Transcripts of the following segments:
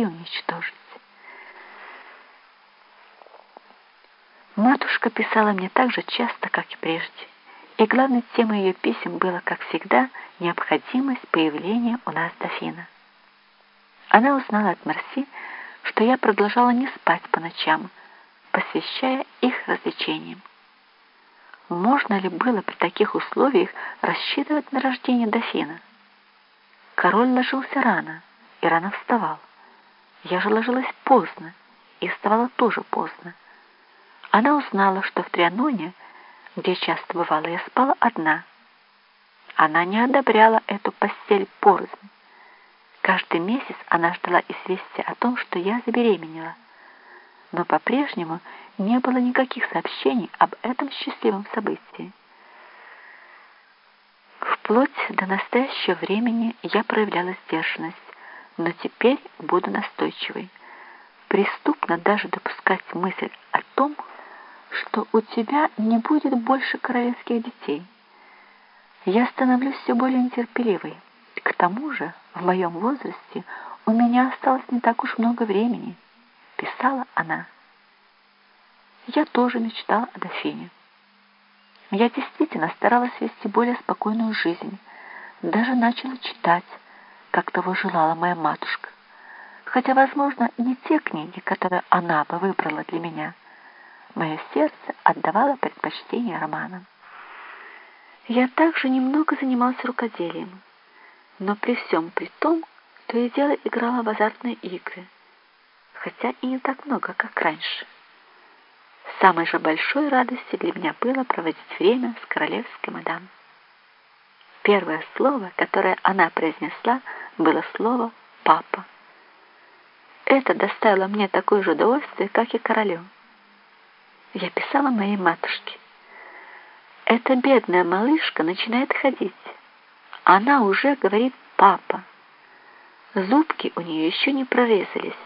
и уничтожить. Матушка писала мне так же часто, как и прежде, и главной темой ее писем было, как всегда, необходимость появления у нас дофина. Она узнала от Марси, что я продолжала не спать по ночам, посвящая их развлечениям. Можно ли было при таких условиях рассчитывать на рождение дофина? Король ложился рано и рано вставал. Я же ложилась поздно и вставала тоже поздно. Она узнала, что в Трианоне, где часто бывала, я спала одна. Она не одобряла эту постель порознь. Каждый месяц она ждала известия о том, что я забеременела. Но по-прежнему не было никаких сообщений об этом счастливом событии. Вплоть до настоящего времени я проявляла сдержанность, но теперь буду настойчивой. Преступно даже допускать мысль о том, что у тебя не будет больше королевских детей. Я становлюсь все более нетерпеливой. К тому же, в моем возрасте у меня осталось не так уж много времени, писала она. Я тоже мечтала о дофине. Я действительно старалась вести более спокойную жизнь, даже начала читать, как того желала моя матушка. Хотя, возможно, не те книги, которые она бы выбрала для меня. Мое сердце отдавало предпочтение романам. Я также немного занимался рукоделием но при всем при том, то и дело играла в азартные игры, хотя и не так много, как раньше. Самой же большой радостью для меня было проводить время с королевской мадам. Первое слово, которое она произнесла, было слово «папа». Это доставило мне такое же удовольствие, как и королю. Я писала моей матушке. Эта бедная малышка начинает ходить. Она уже говорит «папа». Зубки у нее еще не прорезались,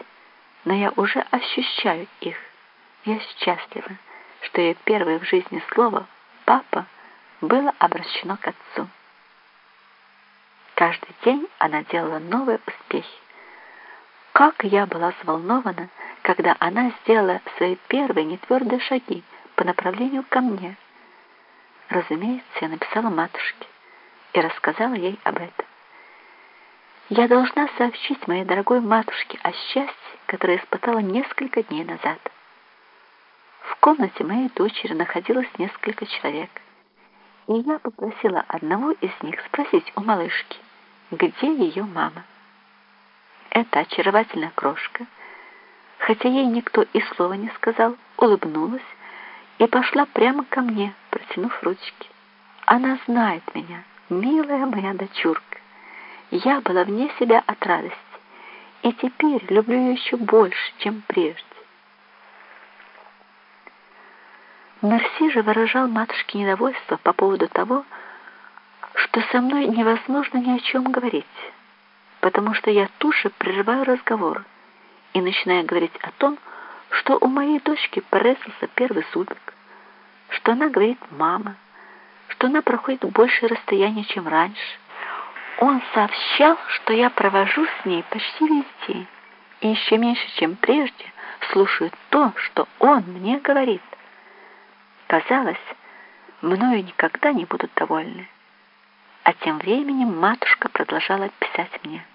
но я уже ощущаю их. Я счастлива, что ее первое в жизни слово «папа» было обращено к отцу. Каждый день она делала новые успехи. Как я была взволнована, когда она сделала свои первые нетвердые шаги по направлению ко мне. Разумеется, я написала матушке и рассказала ей об этом. Я должна сообщить моей дорогой матушке о счастье, которое испытала несколько дней назад. В комнате моей дочери находилось несколько человек, и я попросила одного из них спросить у малышки, где ее мама. Эта очаровательная крошка, хотя ей никто и слова не сказал, улыбнулась и пошла прямо ко мне, протянув ручки. Она знает меня. Милая моя дочурка, я была вне себя от радости, и теперь люблю ее еще больше, чем прежде. Мерси же выражал матушке недовольство по поводу того, что со мной невозможно ни о чем говорить, потому что я тут же прерываю разговор и начинаю говорить о том, что у моей дочки порезался первый зубик, что она говорит «мама», что она проходит большее расстояние, чем раньше. Он сообщал, что я провожу с ней почти весь день, и еще меньше, чем прежде, слушаю то, что он мне говорит. Казалось, мною никогда не будут довольны. А тем временем матушка продолжала писать мне.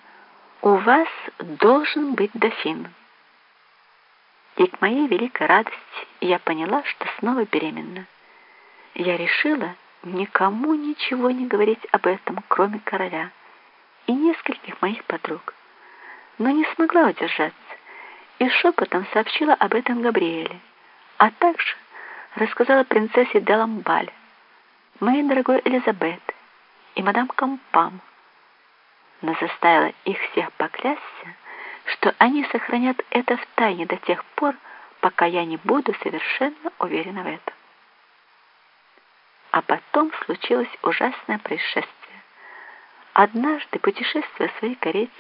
«У вас должен быть дофин». И к моей великой радости я поняла, что снова беременна. Я решила, никому ничего не говорить об этом, кроме короля и нескольких моих подруг. Но не смогла удержаться и шепотом сообщила об этом Габриэле, а также рассказала принцессе Деламбаль, моей дорогой Элизабет и мадам Кампам, но заставила их всех поклясться, что они сохранят это в тайне до тех пор, пока я не буду совершенно уверена в этом. А потом случилось ужасное происшествие. Однажды, путешествуя в своей карете,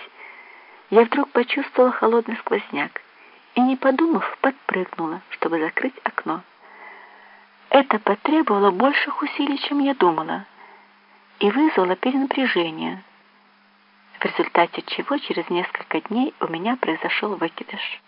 я вдруг почувствовала холодный сквозняк и, не подумав, подпрыгнула, чтобы закрыть окно. Это потребовало больших усилий, чем я думала, и вызвало перенапряжение. в результате чего через несколько дней у меня произошел выкидыш.